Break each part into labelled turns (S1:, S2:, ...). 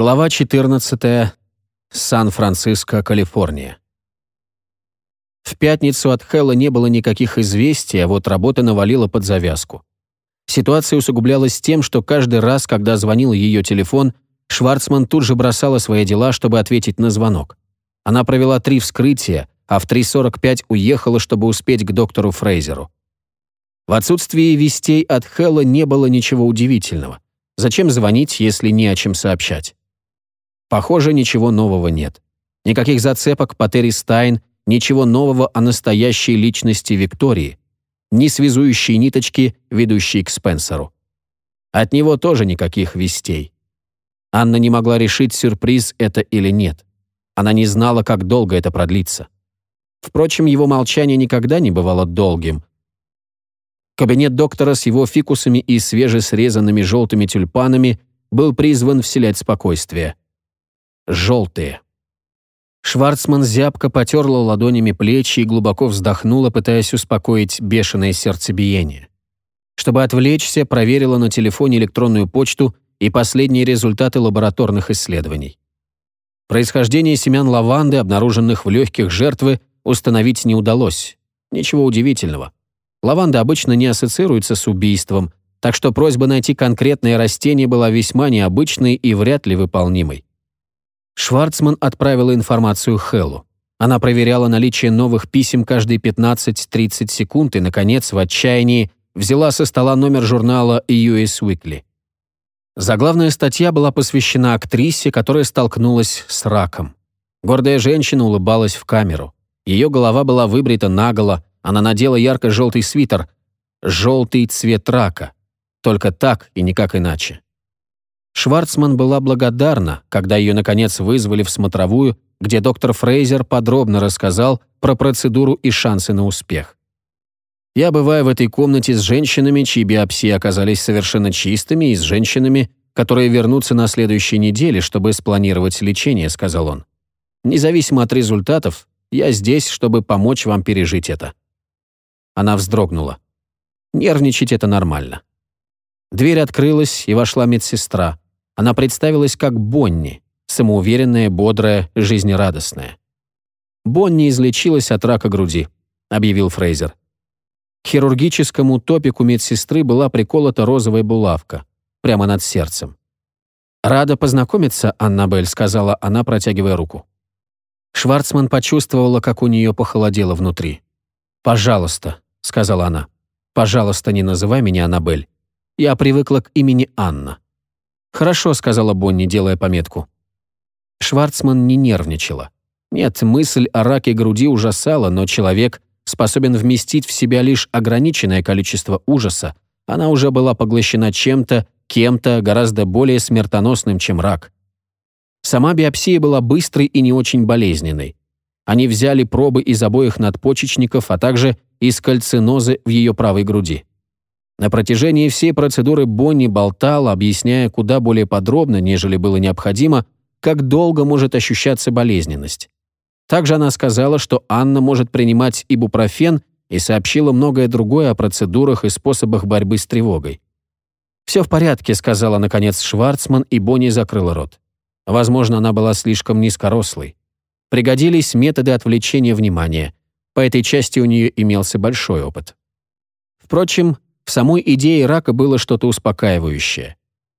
S1: Глава 14. Сан-Франциско, Калифорния. В пятницу от Хэлла не было никаких известий, а вот работа навалила под завязку. Ситуация усугублялась тем, что каждый раз, когда звонил ее телефон, Шварцман тут же бросала свои дела, чтобы ответить на звонок. Она провела три вскрытия, а в 3.45 уехала, чтобы успеть к доктору Фрейзеру. В отсутствии вестей от Хэлла не было ничего удивительного. Зачем звонить, если не о чем сообщать? Похоже, ничего нового нет. Никаких зацепок по Терри Стайн, ничего нового о настоящей личности Виктории, ни связующей ниточки, ведущей к Спенсеру. От него тоже никаких вестей. Анна не могла решить, сюрприз это или нет. Она не знала, как долго это продлится. Впрочем, его молчание никогда не бывало долгим. Кабинет доктора с его фикусами и свежесрезанными желтыми тюльпанами был призван вселять спокойствие желтые. Шварцман зябко потерла ладонями плечи и глубоко вздохнула, пытаясь успокоить бешеное сердцебиение. Чтобы отвлечься, проверила на телефоне электронную почту и последние результаты лабораторных исследований. Происхождение семян лаванды, обнаруженных в легких жертвы, установить не удалось. Ничего удивительного. Лаванда обычно не ассоциируется с убийством, так что просьба найти конкретное растение была весьма необычной и вряд ли выполнимой. Шварцман отправила информацию Хеллу. Она проверяла наличие новых писем каждые 15-30 секунд и, наконец, в отчаянии взяла со стола номер журнала US Weekly. Заглавная статья была посвящена актрисе, которая столкнулась с раком. Гордая женщина улыбалась в камеру. Ее голова была выбрита наголо, она надела ярко-желтый свитер. Желтый цвет рака. Только так и никак иначе. Шварцман была благодарна, когда ее, наконец, вызвали в смотровую, где доктор Фрейзер подробно рассказал про процедуру и шансы на успех. Я бываю в этой комнате с женщинами, чьи биопсии оказались совершенно чистыми, и с женщинами, которые вернутся на следующей неделе, чтобы спланировать лечение», — сказал он. «Независимо от результатов, я здесь, чтобы помочь вам пережить это». Она вздрогнула. Нервничать — это нормально. Дверь открылась, и вошла медсестра. Она представилась как Бонни, самоуверенная, бодрая, жизнерадостная. «Бонни излечилась от рака груди», — объявил Фрейзер. К хирургическому топику медсестры была приколота розовая булавка, прямо над сердцем. «Рада познакомиться, Аннабель», — сказала она, протягивая руку. Шварцман почувствовала, как у нее похолодело внутри. «Пожалуйста», — сказала она. «Пожалуйста, не называй меня Аннабель. Я привыкла к имени Анна». «Хорошо», — сказала Бонни, делая пометку. Шварцман не нервничала. Нет, мысль о раке груди ужасала, но человек способен вместить в себя лишь ограниченное количество ужаса. Она уже была поглощена чем-то, кем-то гораздо более смертоносным, чем рак. Сама биопсия была быстрой и не очень болезненной. Они взяли пробы из обоих надпочечников, а также из кальцинозы в ее правой груди. На протяжении всей процедуры Бонни болтала, объясняя куда более подробно, нежели было необходимо, как долго может ощущаться болезненность. Также она сказала, что Анна может принимать ибупрофен и сообщила многое другое о процедурах и способах борьбы с тревогой. «Все в порядке», — сказала наконец Шварцман, и Бонни закрыла рот. Возможно, она была слишком низкорослой. Пригодились методы отвлечения внимания. По этой части у нее имелся большой опыт. Впрочем, в самой идее рака было что-то успокаивающее.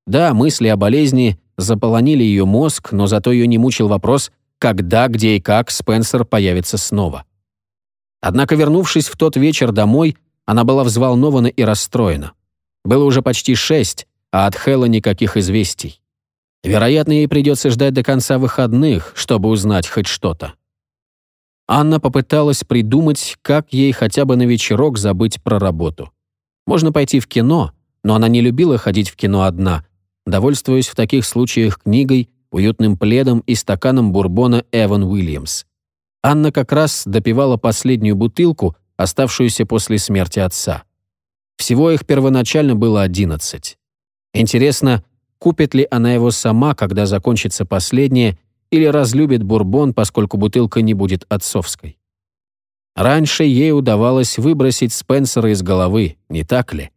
S1: Да, мысли о болезни заполонили ее мозг, но зато ее не мучил вопрос, когда, где и как Спенсер появится снова. Однако, вернувшись в тот вечер домой, она была взволнована и расстроена. Было уже почти шесть, а от Хэлла никаких известий. Вероятно, ей придется ждать до конца выходных, чтобы узнать хоть что-то. Анна попыталась придумать, как ей хотя бы на вечерок забыть про работу. Можно пойти в кино, но она не любила ходить в кино одна, довольствуясь в таких случаях книгой, уютным пледом и стаканом бурбона Эван Уильямс. Анна как раз допивала последнюю бутылку, оставшуюся после смерти отца. Всего их первоначально было одиннадцать. Интересно, купит ли она его сама, когда закончится последняя, или разлюбит бурбон, поскольку бутылка не будет отцовской. Раньше ей удавалось выбросить Спенсера из головы, не так ли?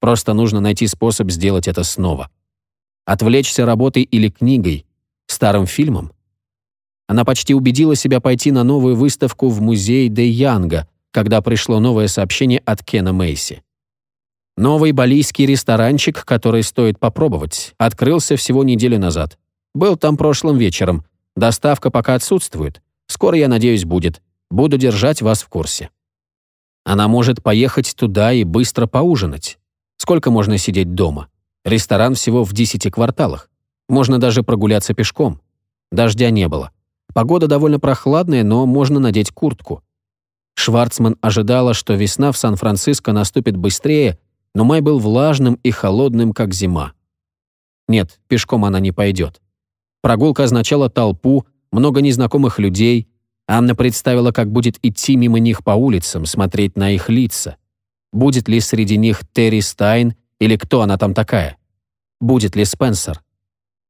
S1: Просто нужно найти способ сделать это снова. Отвлечься работой или книгой, Старым фильмом? Она почти убедила себя пойти на новую выставку в музей Де Янга, когда пришло новое сообщение от Кена Мейси. Новый балийский ресторанчик, который стоит попробовать, открылся всего неделю назад. Был там прошлым вечером. Доставка пока отсутствует. Скоро, я надеюсь, будет. Буду держать вас в курсе. Она может поехать туда и быстро поужинать. Сколько можно сидеть дома? Ресторан всего в десяти кварталах. Можно даже прогуляться пешком. Дождя не было. Погода довольно прохладная, но можно надеть куртку. Шварцман ожидала, что весна в Сан-Франциско наступит быстрее, но май был влажным и холодным, как зима. Нет, пешком она не пойдет. Прогулка означала толпу, много незнакомых людей. Анна представила, как будет идти мимо них по улицам, смотреть на их лица. Будет ли среди них Терри Стайн или кто она там такая? Будет ли Спенсер?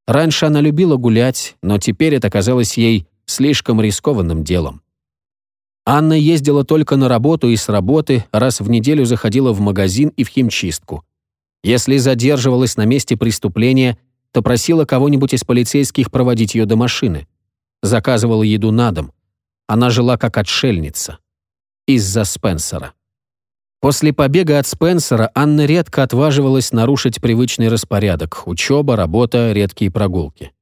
S1: Раньше она любила гулять, но теперь это казалось ей слишком рискованным делом. Анна ездила только на работу и с работы, раз в неделю заходила в магазин и в химчистку. Если задерживалась на месте преступления, то просила кого-нибудь из полицейских проводить ее до машины. Заказывала еду на дом. Она жила как отшельница. Из-за Спенсера. После побега от Спенсера Анна редко отваживалась нарушить привычный распорядок – учеба, работа, редкие прогулки.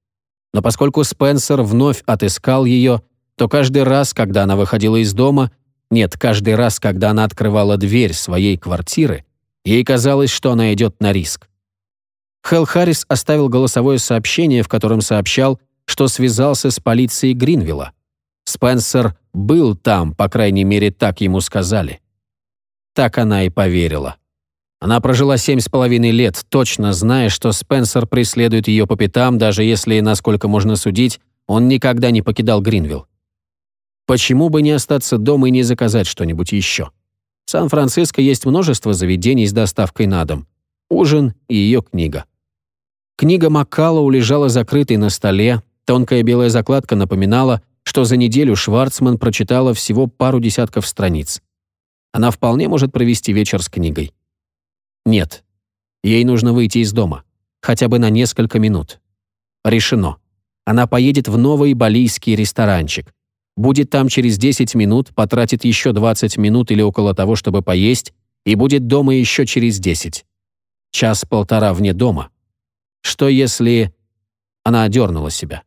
S1: Но поскольку Спенсер вновь отыскал ее, то каждый раз, когда она выходила из дома, нет, каждый раз, когда она открывала дверь своей квартиры, ей казалось, что она идет на риск. Хелл Харрис оставил голосовое сообщение, в котором сообщал, что связался с полицией Гринвилла. Спенсер был там, по крайней мере, так ему сказали. Так она и поверила. Она прожила семь с половиной лет, точно зная, что Спенсер преследует ее по пятам, даже если, насколько можно судить, он никогда не покидал Гринвилл. Почему бы не остаться дома и не заказать что-нибудь еще? В Сан-Франциско есть множество заведений с доставкой на дом. Ужин и ее книга. Книга Маккаллоу лежала закрытой на столе, тонкая белая закладка напоминала, что за неделю Шварцман прочитала всего пару десятков страниц. Она вполне может провести вечер с книгой. Нет. Ей нужно выйти из дома. Хотя бы на несколько минут. Решено. Она поедет в новый балийский ресторанчик. Будет там через 10 минут, потратит еще 20 минут или около того, чтобы поесть, и будет дома еще через 10. Час-полтора вне дома. Что если... Она одернула себя.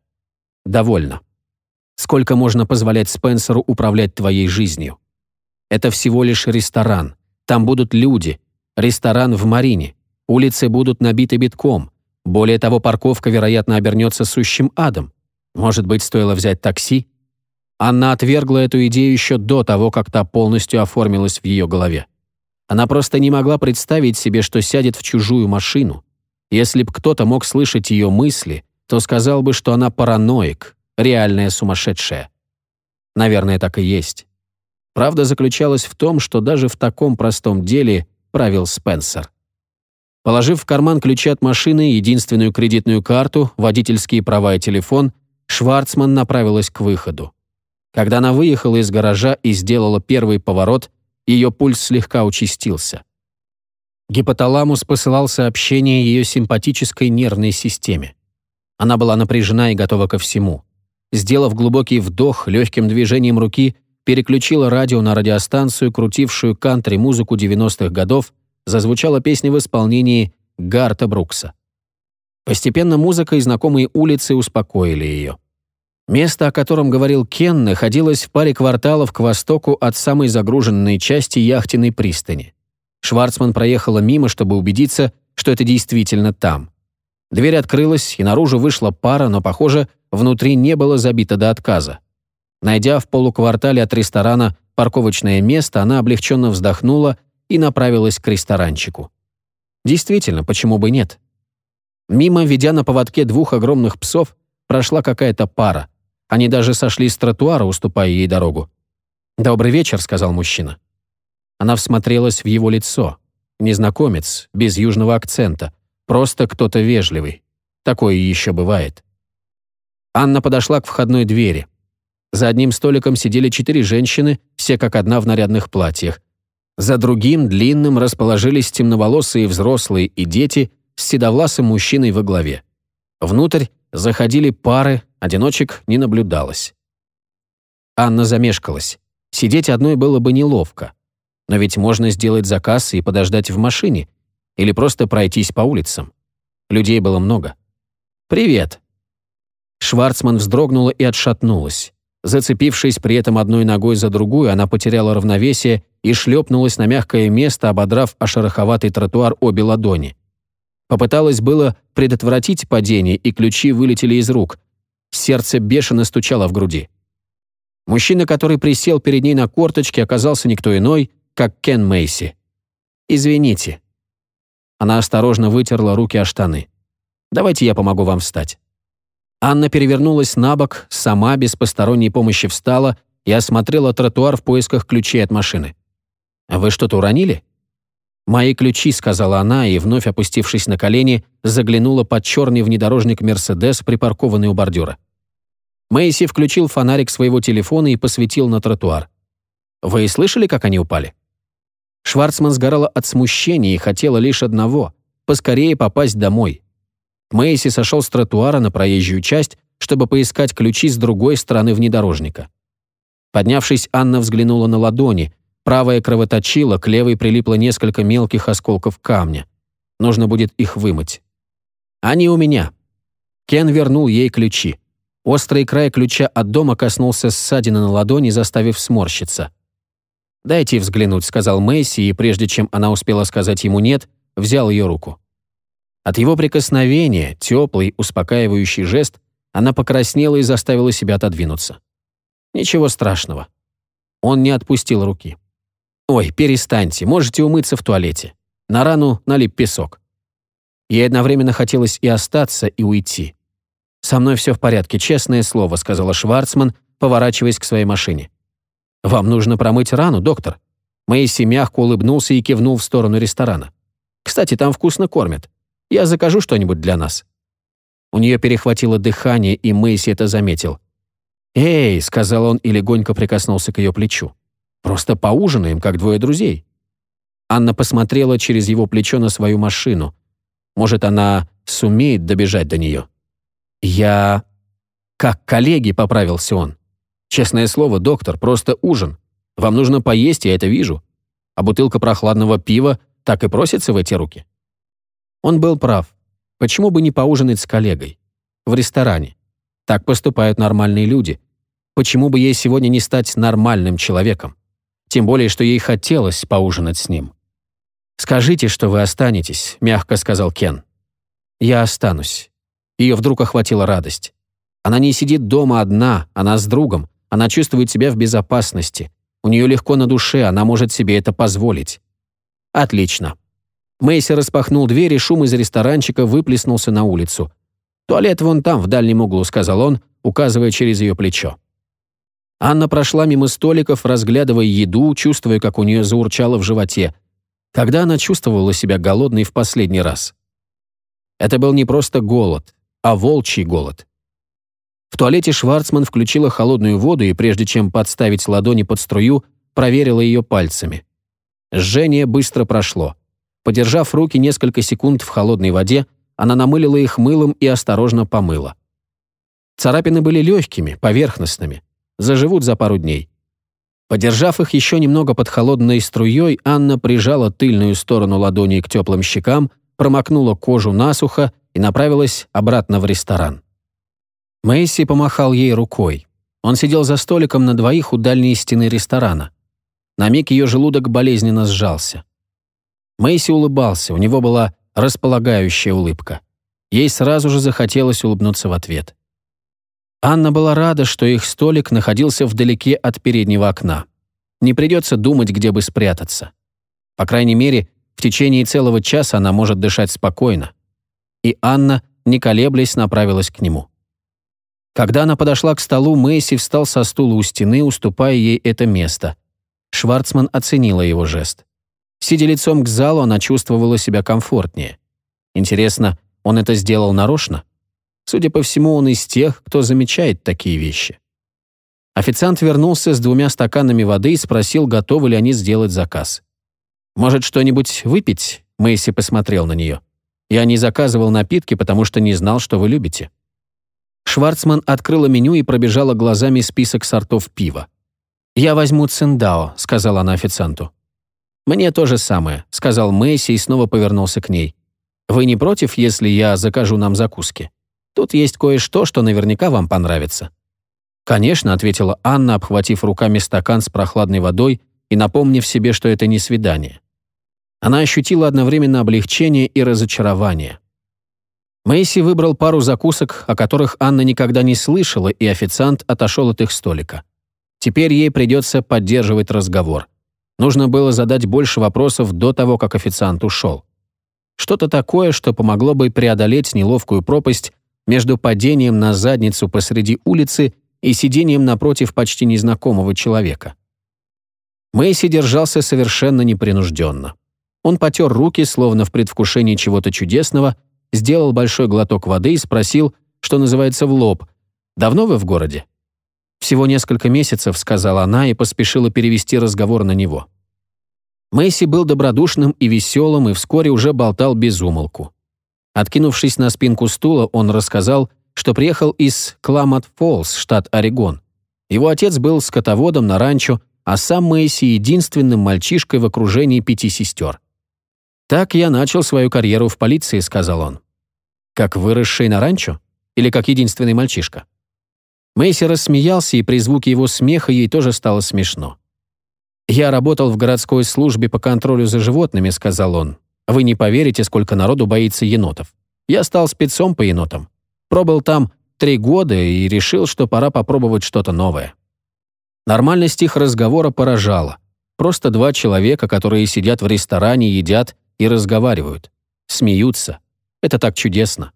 S1: Довольно. Сколько можно позволять Спенсеру управлять твоей жизнью? Это всего лишь ресторан. Там будут люди, Ресторан в Марине. Улицы будут набиты битком. Более того, парковка, вероятно, обернется сущим адом. Может быть, стоило взять такси? Анна отвергла эту идею еще до того, как та полностью оформилась в ее голове. Она просто не могла представить себе, что сядет в чужую машину. Если б кто-то мог слышать ее мысли, то сказал бы, что она параноик, реальная сумасшедшая. Наверное, так и есть. Правда заключалась в том, что даже в таком простом деле правил Спенсер. Положив в карман ключи от машины, единственную кредитную карту, водительские права и телефон, Шварцман направилась к выходу. Когда она выехала из гаража и сделала первый поворот, ее пульс слегка участился. Гипоталамус посылал сообщение ее симпатической нервной системе. Она была напряжена и готова ко всему. Сделав глубокий вдох, легким движением руки переключила радио на радиостанцию, крутившую кантри-музыку 90-х годов, зазвучала песня в исполнении Гарта Брукса. Постепенно музыка и знакомые улицы успокоили ее. Место, о котором говорил Кен, находилось в паре кварталов к востоку от самой загруженной части яхтенной пристани. Шварцман проехала мимо, чтобы убедиться, что это действительно там. Дверь открылась, и наружу вышла пара, но, похоже, внутри не было забито до отказа. Найдя в полуквартале от ресторана парковочное место, она облегченно вздохнула и направилась к ресторанчику. Действительно, почему бы нет? Мимо, ведя на поводке двух огромных псов, прошла какая-то пара. Они даже сошли с тротуара, уступая ей дорогу. «Добрый вечер», — сказал мужчина. Она всмотрелась в его лицо. Незнакомец, без южного акцента. Просто кто-то вежливый. Такое еще бывает. Анна подошла к входной двери. За одним столиком сидели четыре женщины, все как одна в нарядных платьях. За другим, длинным, расположились темноволосые взрослые и дети с седовласым мужчиной во главе. Внутрь заходили пары, одиночек не наблюдалось. Анна замешкалась. Сидеть одной было бы неловко. Но ведь можно сделать заказ и подождать в машине, или просто пройтись по улицам. Людей было много. «Привет!» Шварцман вздрогнула и отшатнулась. Зацепившись при этом одной ногой за другую, она потеряла равновесие и шлепнулась на мягкое место, ободрав о шероховатый тротуар обе ладони. Попыталась было предотвратить падение, и ключи вылетели из рук. Сердце бешено стучало в груди. Мужчина, который присел перед ней на корточке, оказался никто иной, как Кен Мейси. «Извините». Она осторожно вытерла руки о штаны. «Давайте я помогу вам встать». Анна перевернулась на бок, сама без посторонней помощи встала и осмотрела тротуар в поисках ключей от машины. «Вы что-то уронили?» «Мои ключи», — сказала она, и, вновь опустившись на колени, заглянула под черный внедорожник «Мерседес», припаркованный у бордюра. Мэйси включил фонарик своего телефона и посветил на тротуар. «Вы слышали, как они упали?» Шварцман сгорала от смущения и хотела лишь одного — поскорее попасть домой. Мэйси сошел с тротуара на проезжую часть, чтобы поискать ключи с другой стороны внедорожника. Поднявшись, Анна взглянула на ладони. Правая кровоточила, к левой прилипло несколько мелких осколков камня. Нужно будет их вымыть. «Они у меня». Кен вернул ей ключи. Острый край ключа от дома коснулся ссадины на ладони, заставив сморщиться. «Дайте взглянуть», — сказал Мэйси, и прежде чем она успела сказать ему «нет», взял ее руку. От его прикосновения, теплый, успокаивающий жест, она покраснела и заставила себя отодвинуться. Ничего страшного. Он не отпустил руки. «Ой, перестаньте, можете умыться в туалете. На рану налип песок». Ей одновременно хотелось и остаться, и уйти. «Со мной все в порядке, честное слово», — сказала Шварцман, поворачиваясь к своей машине. «Вам нужно промыть рану, доктор». Мэйси мягко улыбнулся и кивнул в сторону ресторана. «Кстати, там вкусно кормят. Я закажу что-нибудь для нас». У нее перехватило дыхание, и Мэйси это заметил. «Эй», — сказал он и легонько прикоснулся к ее плечу. «Просто поужинаем, как двое друзей». Анна посмотрела через его плечо на свою машину. Может, она сумеет добежать до нее. «Я...» «Как коллеги», — поправился он. «Честное слово, доктор, просто ужин. Вам нужно поесть, я это вижу. А бутылка прохладного пива так и просится в эти руки». Он был прав. Почему бы не поужинать с коллегой? В ресторане. Так поступают нормальные люди. Почему бы ей сегодня не стать нормальным человеком? Тем более, что ей хотелось поужинать с ним. «Скажите, что вы останетесь», — мягко сказал Кен. «Я останусь». Ее вдруг охватила радость. Она не сидит дома одна, она с другом, она чувствует себя в безопасности. У нее легко на душе, она может себе это позволить. Отлично. Мэйси распахнул дверь, и шум из ресторанчика выплеснулся на улицу. «Туалет вон там, в дальнем углу», — сказал он, указывая через ее плечо. Анна прошла мимо столиков, разглядывая еду, чувствуя, как у нее заурчало в животе. Когда она чувствовала себя голодной в последний раз? Это был не просто голод, а волчий голод. В туалете Шварцман включила холодную воду и, прежде чем подставить ладони под струю, проверила ее пальцами. Жжение быстро прошло. Подержав руки несколько секунд в холодной воде, она намылила их мылом и осторожно помыла. Царапины были легкими, поверхностными. Заживут за пару дней. Подержав их еще немного под холодной струей, Анна прижала тыльную сторону ладони к теплым щекам, промокнула кожу насухо и направилась обратно в ресторан. Мэйси помахал ей рукой. Он сидел за столиком на двоих у дальней стены ресторана. На миг ее желудок болезненно сжался. Мэйси улыбался, у него была располагающая улыбка. Ей сразу же захотелось улыбнуться в ответ. Анна была рада, что их столик находился вдалеке от переднего окна. Не придется думать, где бы спрятаться. По крайней мере, в течение целого часа она может дышать спокойно. И Анна, не колеблясь, направилась к нему. Когда она подошла к столу, Мэйси встал со стула у стены, уступая ей это место. Шварцман оценила его жест. Сидя лицом к залу, она чувствовала себя комфортнее. Интересно, он это сделал нарочно? Судя по всему, он из тех, кто замечает такие вещи. Официант вернулся с двумя стаканами воды и спросил, готовы ли они сделать заказ. «Может, что-нибудь выпить?» Мэйси посмотрел на нее. «Я не заказывал напитки, потому что не знал, что вы любите». Шварцман открыла меню и пробежала глазами список сортов пива. «Я возьму циндао», — сказала она официанту. «Мне то же самое», — сказал Мэйси и снова повернулся к ней. «Вы не против, если я закажу нам закуски? Тут есть кое-что, что наверняка вам понравится». «Конечно», — ответила Анна, обхватив руками стакан с прохладной водой и напомнив себе, что это не свидание. Она ощутила одновременно облегчение и разочарование. Мэйси выбрал пару закусок, о которых Анна никогда не слышала, и официант отошел от их столика. Теперь ей придется поддерживать разговор. Нужно было задать больше вопросов до того, как официант ушел. Что-то такое, что помогло бы преодолеть неловкую пропасть между падением на задницу посреди улицы и сидением напротив почти незнакомого человека. Мэйси держался совершенно непринужденно. Он потер руки, словно в предвкушении чего-то чудесного, сделал большой глоток воды и спросил, что называется, в лоб. «Давно вы в городе?» «Всего несколько месяцев», — сказала она и поспешила перевести разговор на него. Мэйси был добродушным и веселым и вскоре уже болтал без умолку. Откинувшись на спинку стула, он рассказал, что приехал из Кламат-Фоллс, штат Орегон. Его отец был скотоводом на ранчо, а сам Мэйси — единственным мальчишкой в окружении пяти сестер. «Так я начал свою карьеру в полиции», — сказал он. «Как выросший на ранчо? Или как единственный мальчишка?» Мэйси рассмеялся, и при звуке его смеха ей тоже стало смешно. «Я работал в городской службе по контролю за животными», — сказал он. «Вы не поверите, сколько народу боится енотов. Я стал спецом по енотам. Пробыл там три года и решил, что пора попробовать что-то новое». Нормальность их разговора поражала. Просто два человека, которые сидят в ресторане, едят и разговаривают. Смеются. Это так чудесно.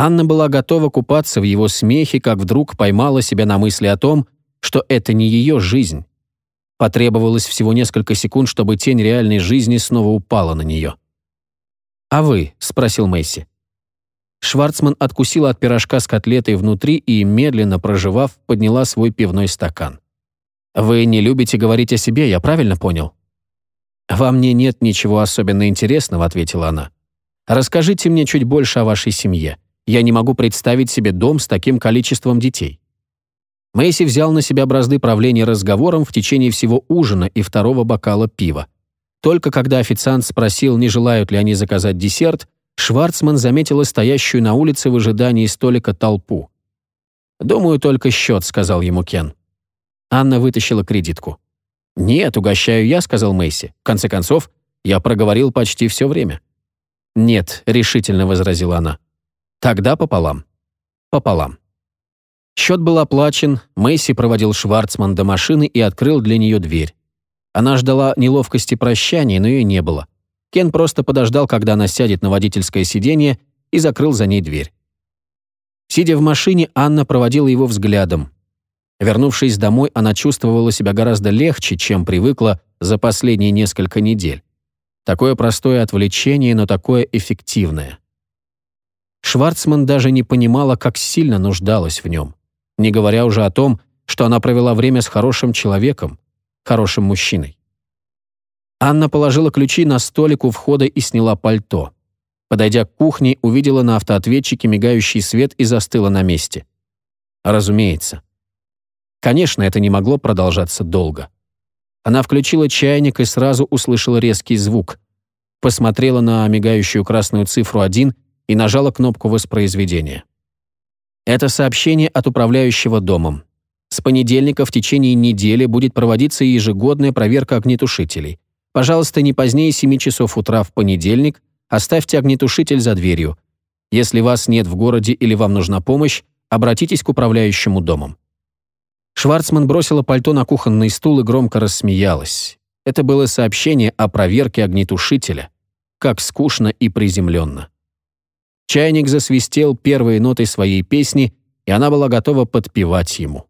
S1: Анна была готова купаться в его смехе, как вдруг поймала себя на мысли о том, что это не ее жизнь. Потребовалось всего несколько секунд, чтобы тень реальной жизни снова упала на нее. «А вы?» — спросил Месси. Шварцман откусила от пирожка с котлетой внутри и, медленно проживав, подняла свой пивной стакан. «Вы не любите говорить о себе, я правильно понял?» «Во мне нет ничего особенно интересного», — ответила она. «Расскажите мне чуть больше о вашей семье. Я не могу представить себе дом с таким количеством детей. Мэйси взял на себя бразды правления разговором в течение всего ужина и второго бокала пива. Только когда официант спросил, не желают ли они заказать десерт, Шварцман заметила стоящую на улице в ожидании столика толпу. «Думаю, только счет», — сказал ему Кен. Анна вытащила кредитку. «Нет, угощаю я», — сказал Мэйси. «В конце концов, я проговорил почти все время». «Нет», — решительно возразила она. Тогда пополам. Пополам. Счет был оплачен, Мэйси проводил Шварцман до машины и открыл для нее дверь. Она ждала неловкости прощания, но ее не было. Кен просто подождал, когда она сядет на водительское сиденье, и закрыл за ней дверь. Сидя в машине, Анна проводила его взглядом. Вернувшись домой, она чувствовала себя гораздо легче, чем привыкла за последние несколько недель. Такое простое отвлечение, но такое эффективное. Шварцман даже не понимала, как сильно нуждалась в нем, не говоря уже о том, что она провела время с хорошим человеком, хорошим мужчиной. Анна положила ключи на столик у входа и сняла пальто. Подойдя к кухне, увидела на автоответчике мигающий свет и застыла на месте. Разумеется. Конечно, это не могло продолжаться долго. Она включила чайник и сразу услышала резкий звук. Посмотрела на мигающую красную цифру 1 и нажала кнопку воспроизведения. Это сообщение от управляющего домом. С понедельника в течение недели будет проводиться ежегодная проверка огнетушителей. Пожалуйста, не позднее 7 часов утра в понедельник оставьте огнетушитель за дверью. Если вас нет в городе или вам нужна помощь, обратитесь к управляющему домом. Шварцман бросила пальто на кухонный стул и громко рассмеялась. Это было сообщение о проверке огнетушителя. Как скучно и приземленно. Чайник засвистел первые ноты своей песни, и она была готова подпевать ему.